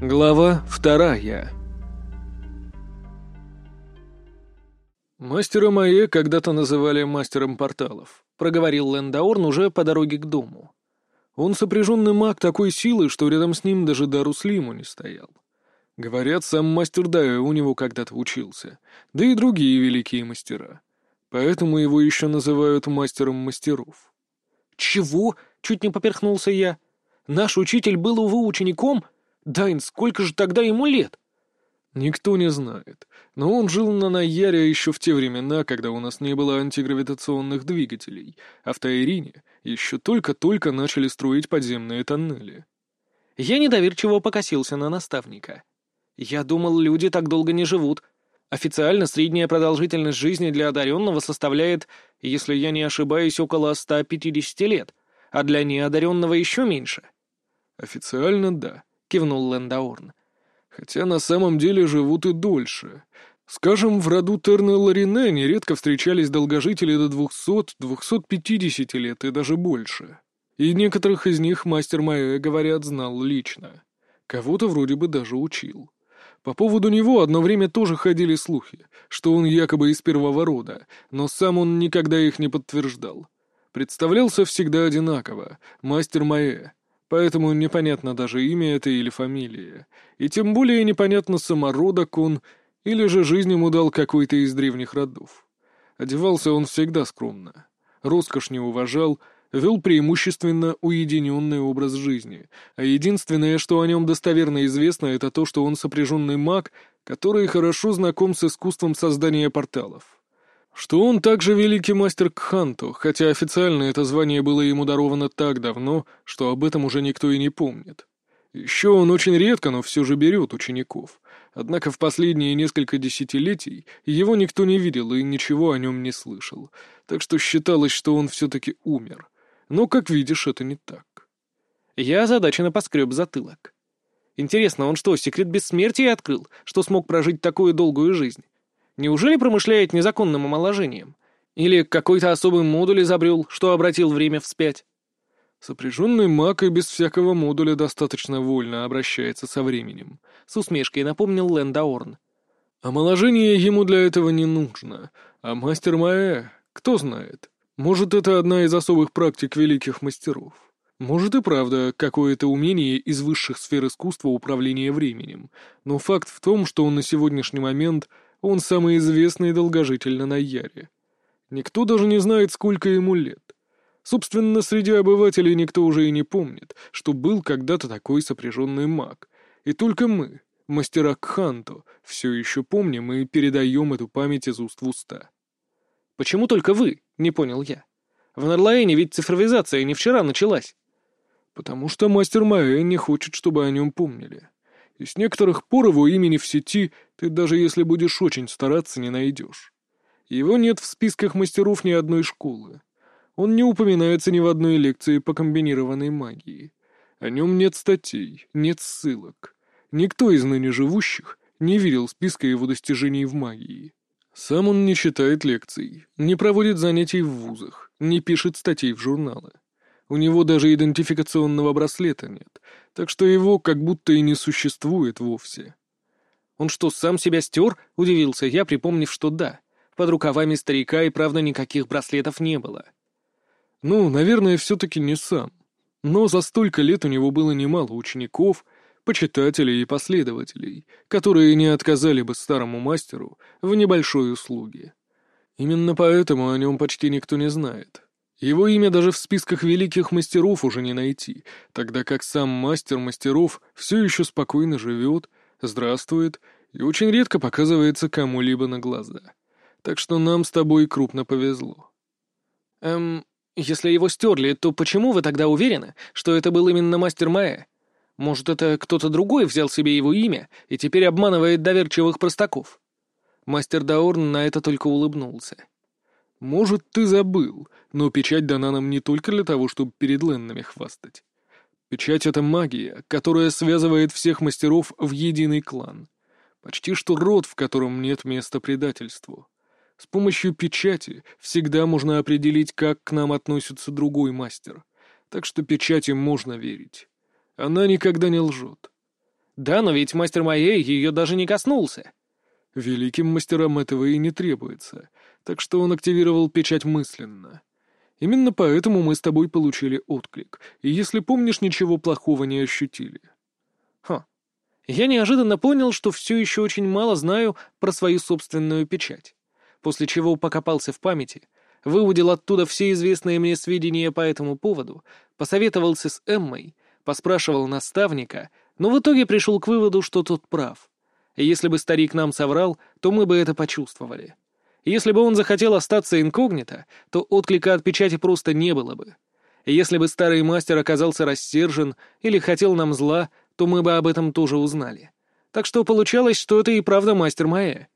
Глава вторая «Мастера Маэ когда-то называли мастером порталов», — проговорил Лэндаорн уже по дороге к дому. «Он сопряженный маг такой силы, что рядом с ним даже Даруслиму не стоял. Говорят, сам мастер Дайо у него когда-то учился, да и другие великие мастера. Поэтому его еще называют мастером мастеров». «Чего?» — чуть не поперхнулся я. «Наш учитель был, увы, учеником?» Дайн, сколько же тогда ему лет? Никто не знает. Но он жил на Найяре еще в те времена, когда у нас не было антигравитационных двигателей, а в Таирине еще только-только начали строить подземные тоннели. Я недоверчиво покосился на наставника. Я думал, люди так долго не живут. Официально средняя продолжительность жизни для одаренного составляет, если я не ошибаюсь, около 150 лет, а для неодаренного еще меньше. Официально — да кивнул Лэндаурн. «Хотя на самом деле живут и дольше. Скажем, в роду Терны Ларине нередко встречались долгожители до двухсот-двухсот пятидесяти лет и даже больше. И некоторых из них мастер Майэ, говорят, знал лично. Кого-то вроде бы даже учил. По поводу него одно время тоже ходили слухи, что он якобы из первого рода, но сам он никогда их не подтверждал. Представлялся всегда одинаково — мастер Маэ, поэтому непонятно даже имя это или фамилия. И тем более непонятно самородок он, или же жизнь ему дал какой-то из древних родов. Одевался он всегда скромно, роскошь не уважал, вел преимущественно уединенный образ жизни, а единственное, что о нем достоверно известно, это то, что он сопряженный маг, который хорошо знаком с искусством создания порталов. Что он также великий мастер Кханту, хотя официально это звание было ему даровано так давно, что об этом уже никто и не помнит. Еще он очень редко, но все же берет учеников. Однако в последние несколько десятилетий его никто не видел и ничего о нем не слышал, так что считалось, что он все-таки умер. Но, как видишь, это не так. Я озадаченно поскреб затылок. Интересно, он что, секрет бессмертия открыл, что смог прожить такую долгую жизнь? Неужели промышляет незаконным омоложением? Или какой-то особый модуль изобрел, что обратил время вспять? Сопряженный маг и без всякого модуля достаточно вольно обращается со временем. С усмешкой напомнил Лэндаорн. Омоложение ему для этого не нужно. А мастер Маэ, кто знает, может, это одна из особых практик великих мастеров. Может и правда какое-то умение из высших сфер искусства управления временем, но факт в том, что он на сегодняшний момент — он самый известный долгожитель на Найяре. Никто даже не знает, сколько ему лет. Собственно, среди обывателей никто уже и не помнит, что был когда-то такой сопряженный маг. И только мы, мастера Кханто, все еще помним и передаем эту память из уст в уста. «Почему только вы?» — не понял я. «В Нарлаэне ведь цифровизация не вчера началась». «Потому что мастер Маэ не хочет, чтобы о нем помнили и с некоторых пор его имени в сети ты даже если будешь очень стараться, не найдешь. Его нет в списках мастеров ни одной школы. Он не упоминается ни в одной лекции по комбинированной магии. О нем нет статей, нет ссылок. Никто из ныне живущих не видел списка его достижений в магии. Сам он не читает лекций, не проводит занятий в вузах, не пишет статей в журналы. У него даже идентификационного браслета нет, так что его как будто и не существует вовсе. «Он что, сам себя стер?» — удивился я, припомнив, что да. Под рукавами старика и, правда, никаких браслетов не было. Ну, наверное, все-таки не сам. Но за столько лет у него было немало учеников, почитателей и последователей, которые не отказали бы старому мастеру в небольшой услуге. Именно поэтому о нем почти никто не знает. Его имя даже в списках великих мастеров уже не найти, тогда как сам мастер мастеров все еще спокойно живет, здравствует и очень редко показывается кому-либо на глаза. Так что нам с тобой крупно повезло. Эм, если его стерли, то почему вы тогда уверены, что это был именно мастер Маэ? Может, это кто-то другой взял себе его имя и теперь обманывает доверчивых простаков? Мастер Даорн на это только улыбнулся. Может, ты забыл, но печать дана нам не только для того, чтобы перед Леннами хвастать. Печать — это магия, которая связывает всех мастеров в единый клан. Почти что род, в котором нет места предательству. С помощью печати всегда можно определить, как к нам относится другой мастер. Так что печати можно верить. Она никогда не лжет. Да, но ведь мастер моей ее даже не коснулся. Великим мастерам этого и не требуется, так что он активировал печать мысленно. Именно поэтому мы с тобой получили отклик, и, если помнишь, ничего плохого не ощутили. Ха. Я неожиданно понял, что все еще очень мало знаю про свою собственную печать. После чего покопался в памяти, выудил оттуда все известные мне сведения по этому поводу, посоветовался с Эммой, поспрашивал наставника, но в итоге пришел к выводу, что тот прав. Если бы старик нам соврал, то мы бы это почувствовали. Если бы он захотел остаться инкогнито, то отклика от печати просто не было бы. Если бы старый мастер оказался рассержен или хотел нам зла, то мы бы об этом тоже узнали. Так что получалось, что это и правда мастер Маэ.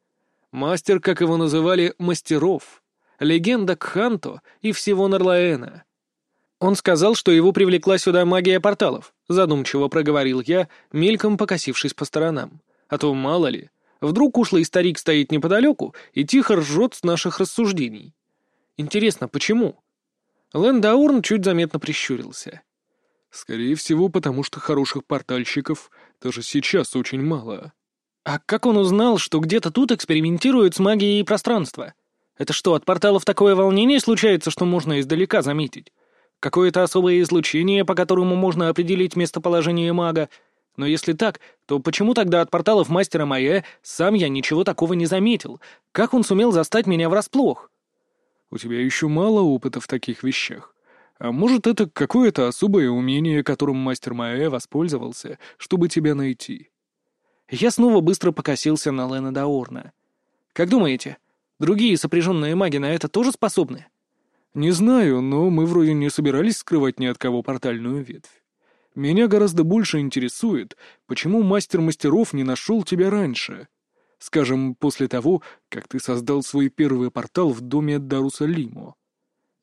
Мастер, как его называли, мастеров. Легенда Кханто и всего Нарлаэна. Он сказал, что его привлекла сюда магия порталов, задумчиво проговорил я, мельком покосившись по сторонам. А то мало ли, Вдруг ушлый старик стоит неподалеку и тихо ржет с наших рассуждений. Интересно, почему? Лэндаурн чуть заметно прищурился. Скорее всего, потому что хороших портальщиков даже сейчас очень мало. А как он узнал, что где-то тут экспериментируют с магией пространства? Это что, от порталов такое волнение случается, что можно издалека заметить? Какое-то особое излучение, по которому можно определить местоположение мага — но если так, то почему тогда от порталов мастера Майя сам я ничего такого не заметил? Как он сумел застать меня врасплох? У тебя еще мало опыта в таких вещах. А может, это какое-то особое умение, которым мастер Майя воспользовался, чтобы тебя найти? Я снова быстро покосился на Лена Даорна. Как думаете, другие сопряженные маги на это тоже способны? Не знаю, но мы вроде не собирались скрывать ни от кого портальную ветвь. Меня гораздо больше интересует, почему мастер мастеров не нашел тебя раньше. Скажем, после того, как ты создал свой первый портал в доме Даруса Лимо.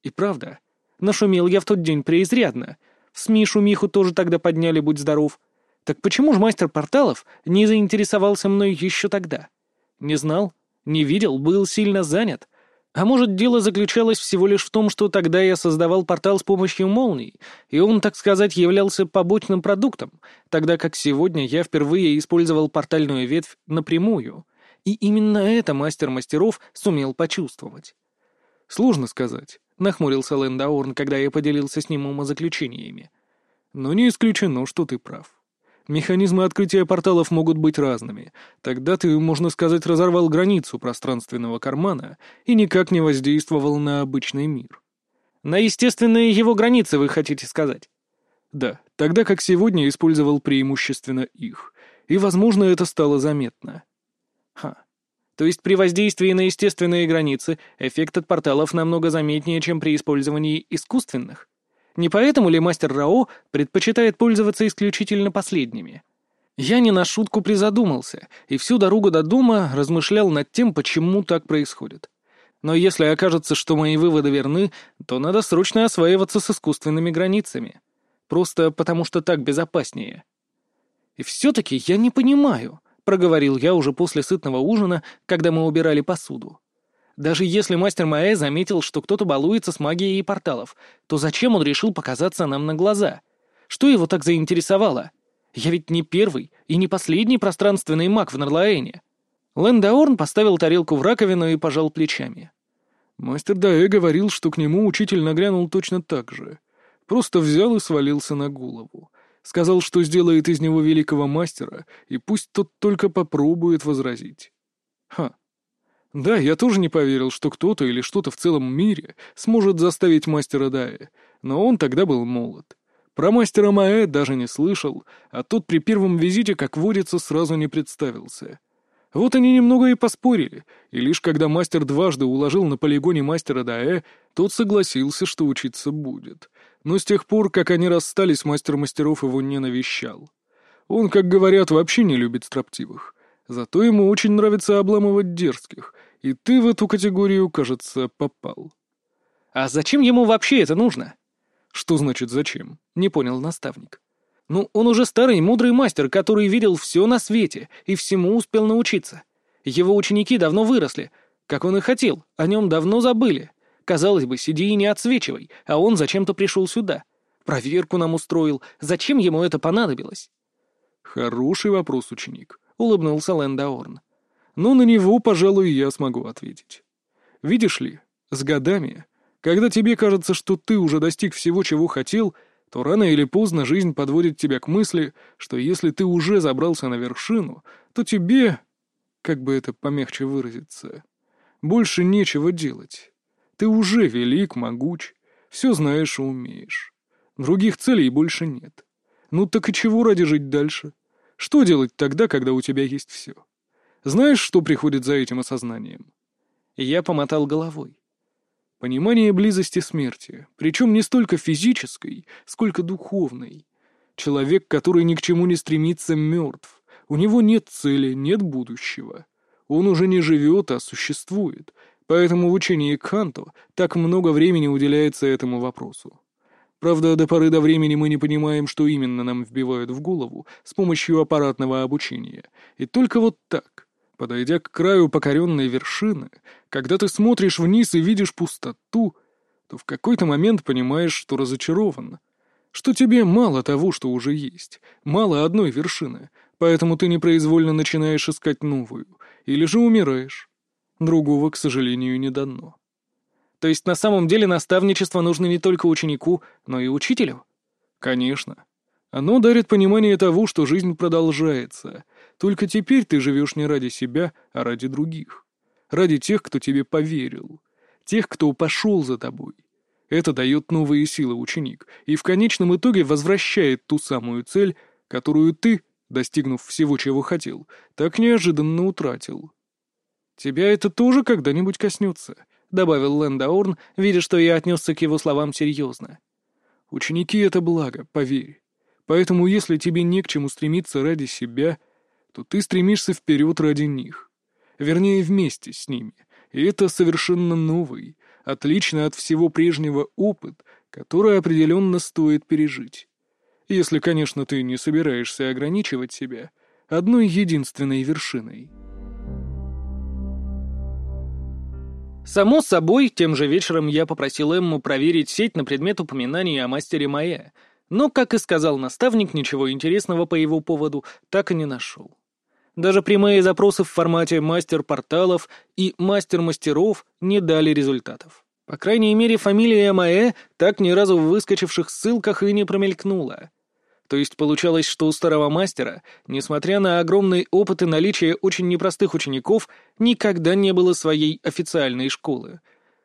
И правда, нашумел я в тот день преизрядно. В СМИ шумиху тоже тогда подняли, будь здоров. Так почему же мастер порталов не заинтересовался мной еще тогда? Не знал, не видел, был сильно занят — а может, дело заключалось всего лишь в том, что тогда я создавал портал с помощью молний, и он, так сказать, являлся побочным продуктом, тогда как сегодня я впервые использовал портальную ветвь напрямую. И именно это мастер мастеров сумел почувствовать. «Сложно сказать», — нахмурился Лэндаурн, когда я поделился с ним умозаключениями. «Но не исключено, что ты прав. Механизмы открытия порталов могут быть разными. Тогда ты, можно сказать, разорвал границу пространственного кармана и никак не воздействовал на обычный мир. На естественные его границы, вы хотите сказать? Да, тогда как сегодня использовал преимущественно их. И, возможно, это стало заметно. Ха. То есть при воздействии на естественные границы эффект от порталов намного заметнее, чем при использовании искусственных? Не поэтому ли мастер Рао предпочитает пользоваться исключительно последними? Я не на шутку призадумался, и всю дорогу до дома размышлял над тем, почему так происходит. Но если окажется, что мои выводы верны, то надо срочно осваиваться с искусственными границами. Просто потому что так безопаснее. «И все-таки я не понимаю», — проговорил я уже после сытного ужина, когда мы убирали посуду. Даже если мастер Маэ заметил, что кто-то балуется с магией порталов, то зачем он решил показаться нам на глаза? Что его так заинтересовало? Я ведь не первый и не последний пространственный маг в Нарлаэне. Лэндаорн поставил тарелку в раковину и пожал плечами. Мастер Даэ говорил, что к нему учитель нагрянул точно так же. Просто взял и свалился на голову. Сказал, что сделает из него великого мастера, и пусть тот только попробует возразить. Ха. Да, я тоже не поверил, что кто-то или что-то в целом мире сможет заставить мастера Дая, но он тогда был молод. Про мастера Маэ даже не слышал, а тот при первом визите, как водится, сразу не представился. Вот они немного и поспорили, и лишь когда мастер дважды уложил на полигоне мастера Даэ, тот согласился, что учиться будет. Но с тех пор, как они расстались, мастер мастеров его не навещал. Он, как говорят, вообще не любит строптивых. Зато ему очень нравится обламывать дерзких, и ты в эту категорию, кажется, попал. А зачем ему вообще это нужно? Что значит зачем? Не понял наставник. Ну, он уже старый мудрый мастер, который видел все на свете и всему успел научиться. Его ученики давно выросли. Как он и хотел, о нем давно забыли. Казалось бы, сиди и не отсвечивай, а он зачем-то пришел сюда. Проверку нам устроил. Зачем ему это понадобилось? Хороший вопрос, ученик, улыбнулся Лэндаорн. Но на него, пожалуй, я смогу ответить. Видишь ли, с годами, когда тебе кажется, что ты уже достиг всего, чего хотел, то рано или поздно жизнь подводит тебя к мысли, что если ты уже забрался на вершину, то тебе, как бы это помягче выразиться, больше нечего делать. Ты уже велик, могуч, все знаешь и умеешь. Других целей больше нет. Ну так и чего ради жить дальше? Что делать тогда, когда у тебя есть все? Знаешь, что приходит за этим осознанием? Я помотал головой. Понимание близости смерти, причем не столько физической, сколько духовной. Человек, который ни к чему не стремится, мертв. У него нет цели, нет будущего. Он уже не живет, а существует. Поэтому в учении Кханту так много времени уделяется этому вопросу. Правда, до поры до времени мы не понимаем, что именно нам вбивают в голову с помощью аппаратного обучения. И только вот так, подойдя к краю покоренной вершины, когда ты смотришь вниз и видишь пустоту, то в какой-то момент понимаешь, что разочарован. Что тебе мало того, что уже есть, мало одной вершины, поэтому ты непроизвольно начинаешь искать новую, или же умираешь. Другого, к сожалению, не дано. То есть на самом деле наставничество нужно не только ученику, но и учителю? Конечно. Оно дарит понимание того, что жизнь продолжается. Только теперь ты живешь не ради себя, а ради других. Ради тех, кто тебе поверил. Тех, кто пошел за тобой. Это дает новые силы ученик, и в конечном итоге возвращает ту самую цель, которую ты, достигнув всего, чего хотел, так неожиданно утратил. Тебя это тоже когда-нибудь коснется, — добавил Лэндаурн, видя, что я отнесся к его словам серьезно. «Ученики — это благо, поверь. Поэтому если тебе не к чему стремиться ради себя, то ты стремишься вперед ради них. Вернее, вместе с ними. И это совершенно новый, отлично от всего прежнего опыт, который определенно стоит пережить. Если, конечно, ты не собираешься ограничивать себя одной единственной вершиной». Само собой, тем же вечером я попросил Эмму проверить сеть на предмет упоминаний о мастере Майя, но, как и сказал наставник, ничего интересного по его поводу так и не нашел. Даже прямые запросы в формате «мастер порталов» и «мастер мастеров» не дали результатов. По крайней мере, фамилия Маэ так ни разу в выскочивших ссылках и не промелькнула. То есть получалось, что у старого мастера, несмотря на огромный опыт и наличие очень непростых учеников, никогда не было своей официальной школы.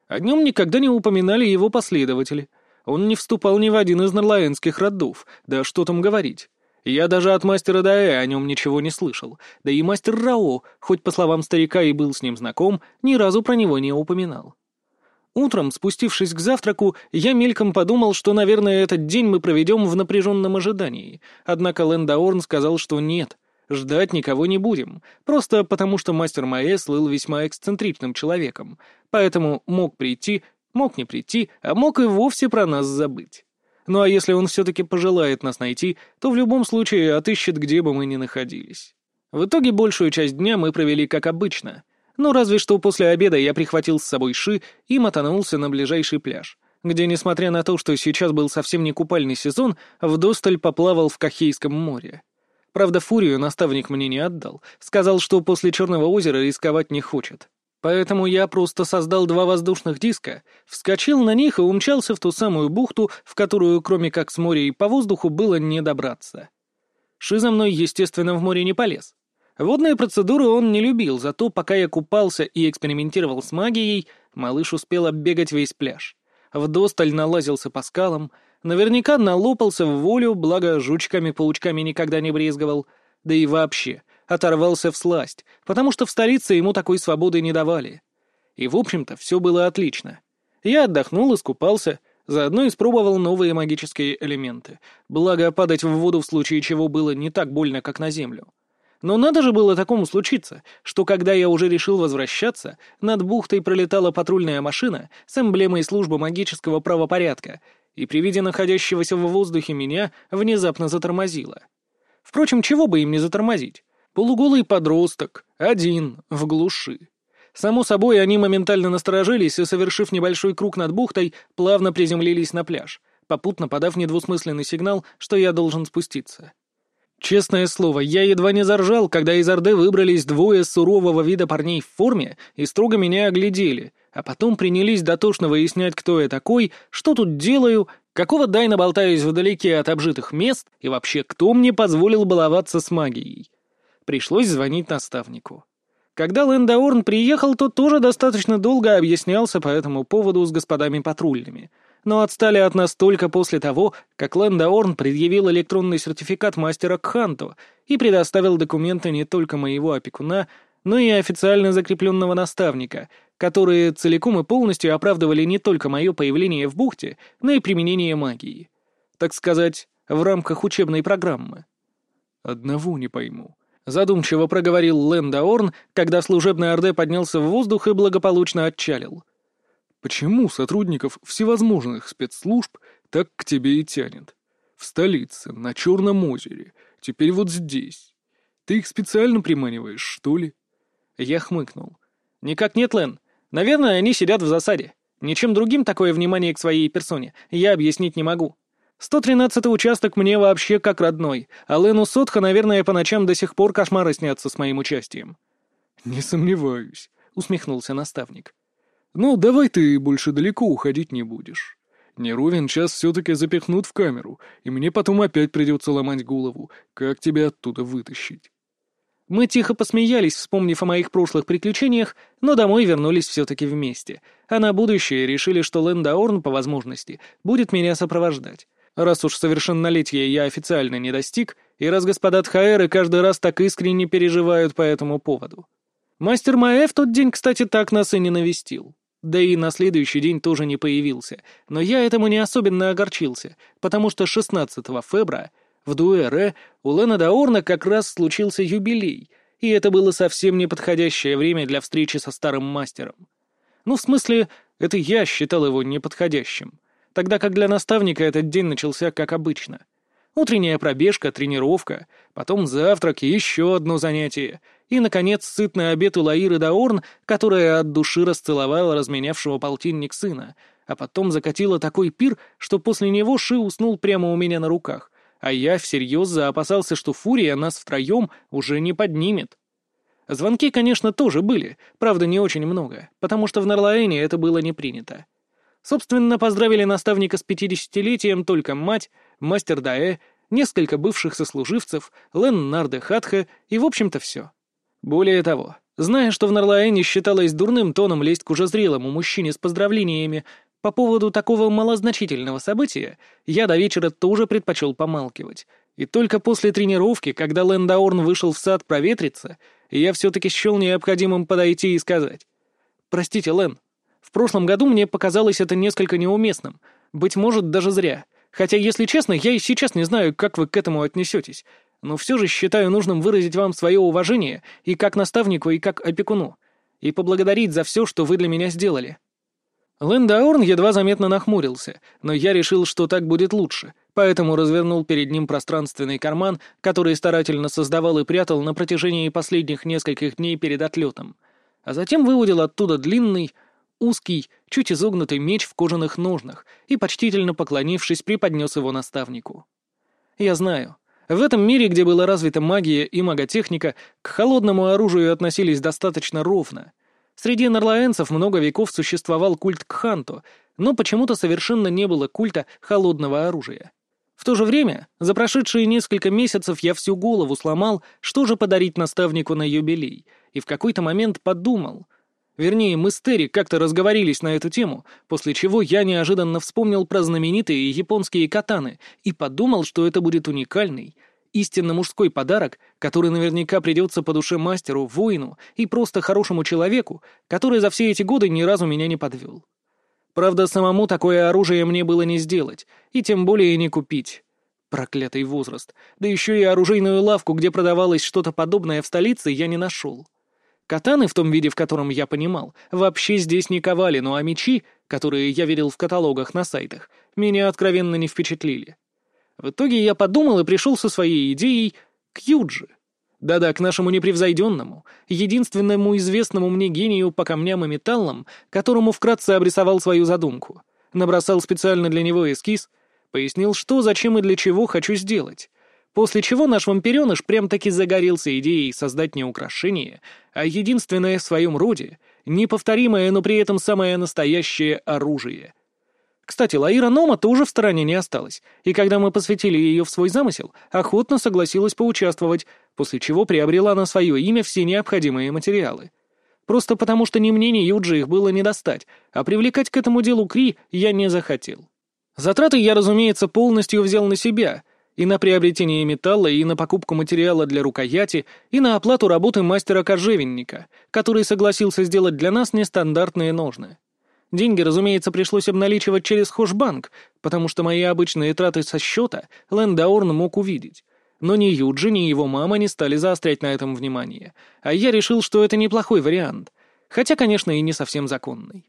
О нем никогда не упоминали его последователи. Он не вступал ни в один из нарлаэнских родов, да что там говорить. Я даже от мастера Даэ о нем ничего не слышал, да и мастер Рао, хоть по словам старика и был с ним знаком, ни разу про него не упоминал. Утром, спустившись к завтраку, я мельком подумал, что, наверное, этот день мы проведем в напряженном ожидании. Однако Лэндаорн сказал, что нет, ждать никого не будем, просто потому что мастер Маэ слыл весьма эксцентричным человеком, поэтому мог прийти, мог не прийти, а мог и вовсе про нас забыть. Ну а если он все-таки пожелает нас найти, то в любом случае отыщет, где бы мы ни находились. В итоге большую часть дня мы провели как обычно — ну, разве что после обеда я прихватил с собой ши и мотанулся на ближайший пляж, где, несмотря на то, что сейчас был совсем не купальный сезон, вдосталь поплавал в Кахейском море. Правда, фурию наставник мне не отдал, сказал, что после Черного озера рисковать не хочет. Поэтому я просто создал два воздушных диска, вскочил на них и умчался в ту самую бухту, в которую, кроме как с моря и по воздуху, было не добраться. Ши за мной, естественно, в море не полез. Водные процедуры он не любил, зато пока я купался и экспериментировал с магией, малыш успел оббегать весь пляж. Вдосталь налазился по скалам, наверняка налопался в волю, благо жучками-паучками никогда не брезговал, да и вообще оторвался в сласть, потому что в столице ему такой свободы не давали. И, в общем-то, все было отлично. Я отдохнул, искупался, заодно испробовал новые магические элементы, благо падать в воду в случае чего было не так больно, как на землю. Но надо же было такому случиться, что когда я уже решил возвращаться, над бухтой пролетала патрульная машина с эмблемой службы магического правопорядка, и при виде находящегося в воздухе меня внезапно затормозила. Впрочем, чего бы им не затормозить? Полуголый подросток, один, в глуши. Само собой, они моментально насторожились и, совершив небольшой круг над бухтой, плавно приземлились на пляж, попутно подав недвусмысленный сигнал, что я должен спуститься. Честное слово, я едва не заржал, когда из Орды выбрались двое сурового вида парней в форме и строго меня оглядели, а потом принялись дотошно выяснять, кто я такой, что тут делаю, какого дайна болтаюсь вдалеке от обжитых мест и вообще кто мне позволил баловаться с магией. Пришлось звонить наставнику. Когда Лэндаорн приехал, то тоже достаточно долго объяснялся по этому поводу с господами патрульными. Но отстали от нас только после того, как Лэндаорн предъявил электронный сертификат мастера Кханту и предоставил документы не только моего опекуна, но и официально закрепленного наставника, которые целиком и полностью оправдывали не только мое появление в бухте, но и применение магии. Так сказать, в рамках учебной программы. «Одного не пойму», — задумчиво проговорил Лэндаорн, когда служебный Орде поднялся в воздух и благополучно отчалил. «Почему сотрудников всевозможных спецслужб так к тебе и тянет? В столице, на Черном озере, теперь вот здесь. Ты их специально приманиваешь, что ли?» Я хмыкнул. «Никак нет, Лэн. Наверное, они сидят в засаде. Ничем другим такое внимание к своей персоне я объяснить не могу. 113-й участок мне вообще как родной, а Лену Сотха, наверное, по ночам до сих пор кошмары снятся с моим участием». «Не сомневаюсь», — усмехнулся наставник. «Ну, давай ты больше далеко уходить не будешь. Не ровен час все-таки запихнут в камеру, и мне потом опять придется ломать голову, как тебя оттуда вытащить». Мы тихо посмеялись, вспомнив о моих прошлых приключениях, но домой вернулись все-таки вместе, а на будущее решили, что Лэндаорн, по возможности, будет меня сопровождать. Раз уж совершеннолетия я официально не достиг, и раз господа Тхаэры каждый раз так искренне переживают по этому поводу. Мастер Маэ в тот день, кстати, так нас и не навестил. Да и на следующий день тоже не появился, но я этому не особенно огорчился, потому что 16 февраля в Дуэре у Лена Даорна как раз случился юбилей, и это было совсем неподходящее время для встречи со старым мастером. Ну, в смысле, это я считал его неподходящим, тогда как для наставника этот день начался как обычно. Утренняя пробежка, тренировка, потом завтрак и еще одно занятие, и, наконец, сытный обед у Лаиры Даорн, которая от души расцеловала разменявшего полтинник сына, а потом закатила такой пир, что после него Ши уснул прямо у меня на руках, а я всерьез заопасался, что Фурия нас втроем уже не поднимет. Звонки, конечно, тоже были, правда, не очень много, потому что в Нарлаэне это было не принято. Собственно, поздравили наставника с пятидесятилетием только мать, мастер Даэ, несколько бывших сослуживцев, Лен Нарде Хатха и, в общем-то, все. Более того, зная, что в Нарлаэне считалось дурным тоном лезть к уже зрелому мужчине с поздравлениями, по поводу такого малозначительного события я до вечера тоже предпочел помалкивать. И только после тренировки, когда Лэндаорн вышел в сад проветриться, я все-таки счел необходимым подойти и сказать. «Простите, Лэн, в прошлом году мне показалось это несколько неуместным, быть может, даже зря. Хотя, если честно, я и сейчас не знаю, как вы к этому отнесетесь, но все же считаю нужным выразить вам свое уважение и как наставнику, и как опекуну, и поблагодарить за все, что вы для меня сделали». Лэндаурн едва заметно нахмурился, но я решил, что так будет лучше, поэтому развернул перед ним пространственный карман, который старательно создавал и прятал на протяжении последних нескольких дней перед отлетом, а затем выудил оттуда длинный, узкий, чуть изогнутый меч в кожаных ножнах и, почтительно поклонившись, преподнес его наставнику. Я знаю, в этом мире, где была развита магия и маготехника, к холодному оружию относились достаточно ровно — Среди нарлаэнцев много веков существовал культ Кханту, но почему-то совершенно не было культа холодного оружия. В то же время, за прошедшие несколько месяцев я всю голову сломал, что же подарить наставнику на юбилей, и в какой-то момент подумал. Вернее, мы с Терри как-то разговорились на эту тему, после чего я неожиданно вспомнил про знаменитые японские катаны и подумал, что это будет уникальный, истинно мужской подарок, который наверняка придется по душе мастеру, воину и просто хорошему человеку, который за все эти годы ни разу меня не подвел. Правда, самому такое оружие мне было не сделать, и тем более не купить. Проклятый возраст. Да еще и оружейную лавку, где продавалось что-то подобное в столице, я не нашел. Катаны, в том виде, в котором я понимал, вообще здесь не ковали, ну а мечи, которые я видел в каталогах на сайтах, меня откровенно не впечатлили. В итоге я подумал и пришел со своей идеей к Юджи. Да-да, к нашему непревзойденному, единственному известному мне гению по камням и металлам, которому вкратце обрисовал свою задумку. Набросал специально для него эскиз, пояснил, что, зачем и для чего хочу сделать. После чего наш вампиреныш прям-таки загорелся идеей создать не украшение, а единственное в своем роде, неповторимое, но при этом самое настоящее оружие. Кстати, Лаира Нома тоже в стороне не осталась, и когда мы посвятили ее в свой замысел, охотно согласилась поучаствовать, после чего приобрела на свое имя все необходимые материалы. Просто потому, что ни мне, ни Юджи их было не достать, а привлекать к этому делу Кри я не захотел. Затраты я, разумеется, полностью взял на себя, и на приобретение металла, и на покупку материала для рукояти, и на оплату работы мастера-кожевенника, который согласился сделать для нас нестандартные ножны. Деньги, разумеется, пришлось обналичивать через Хошбанк, потому что мои обычные траты со счета Лэндаурн мог увидеть. Но ни Юджи, ни его мама не стали заострять на этом внимание, а я решил, что это неплохой вариант, хотя, конечно, и не совсем законный.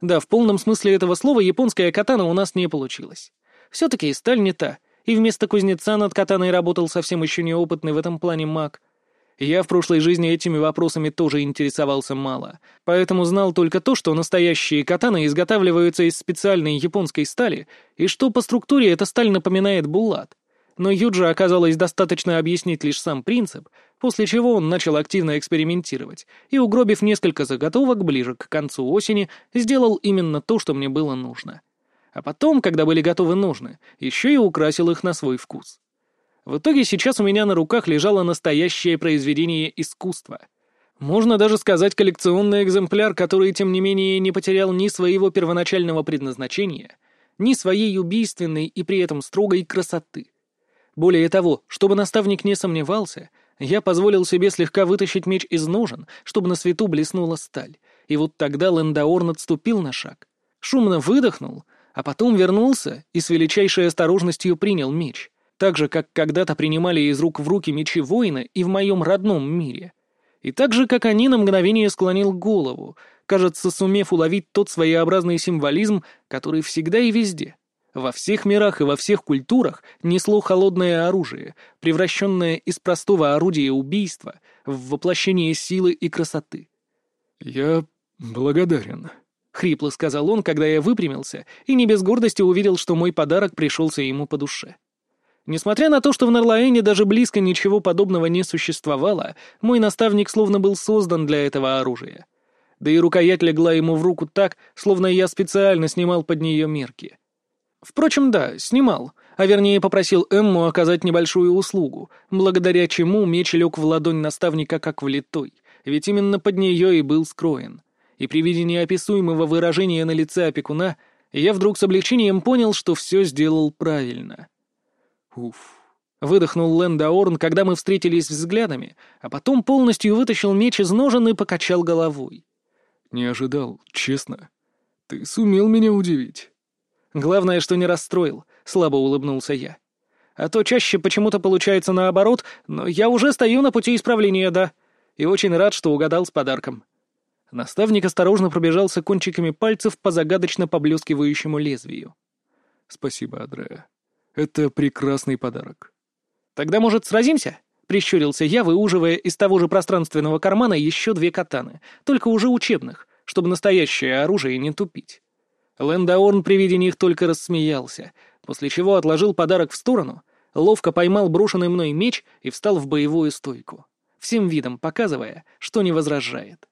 Да, в полном смысле этого слова японская катана у нас не получилась. Все-таки сталь не та — и вместо кузнеца над катаной работал совсем еще неопытный в этом плане маг. Я в прошлой жизни этими вопросами тоже интересовался мало, поэтому знал только то, что настоящие катаны изготавливаются из специальной японской стали, и что по структуре эта сталь напоминает булат. Но Юджи оказалось достаточно объяснить лишь сам принцип, после чего он начал активно экспериментировать, и, угробив несколько заготовок ближе к концу осени, сделал именно то, что мне было нужно — а потом, когда были готовы ножны, еще и украсил их на свой вкус. В итоге сейчас у меня на руках лежало настоящее произведение искусства. Можно даже сказать коллекционный экземпляр, который, тем не менее, не потерял ни своего первоначального предназначения, ни своей убийственной и при этом строгой красоты. Более того, чтобы наставник не сомневался, я позволил себе слегка вытащить меч из ножен, чтобы на свету блеснула сталь, и вот тогда Лендаорн отступил на шаг, шумно выдохнул — а потом вернулся и с величайшей осторожностью принял меч, так же, как когда-то принимали из рук в руки мечи воина и в моем родном мире. И так же, как они, на мгновение склонил голову, кажется, сумев уловить тот своеобразный символизм, который всегда и везде, во всех мирах и во всех культурах несло холодное оружие, превращенное из простого орудия убийства в воплощение силы и красоты. «Я благодарен», — хрипло сказал он, когда я выпрямился, и не без гордости увидел, что мой подарок пришелся ему по душе. Несмотря на то, что в Нарлаэне даже близко ничего подобного не существовало, мой наставник словно был создан для этого оружия. Да и рукоять легла ему в руку так, словно я специально снимал под нее мерки. Впрочем, да, снимал, а вернее попросил Эмму оказать небольшую услугу, благодаря чему меч лег в ладонь наставника как влитой, ведь именно под нее и был скроен и при виде неописуемого выражения на лице опекуна я вдруг с облегчением понял, что все сделал правильно. «Уф», — выдохнул Лэндаорн, когда мы встретились взглядами, а потом полностью вытащил меч из ножен и покачал головой. «Не ожидал, честно. Ты сумел меня удивить». «Главное, что не расстроил», — слабо улыбнулся я. «А то чаще почему-то получается наоборот, но я уже стою на пути исправления, да. И очень рад, что угадал с подарком». Наставник осторожно пробежался кончиками пальцев по загадочно поблескивающему лезвию. «Спасибо, Адрея. Это прекрасный подарок». «Тогда, может, сразимся?» — прищурился я, выуживая из того же пространственного кармана еще две катаны, только уже учебных, чтобы настоящее оружие не тупить. Лендаорн при виде них только рассмеялся, после чего отложил подарок в сторону, ловко поймал брошенный мной меч и встал в боевую стойку, всем видом показывая, что не возражает.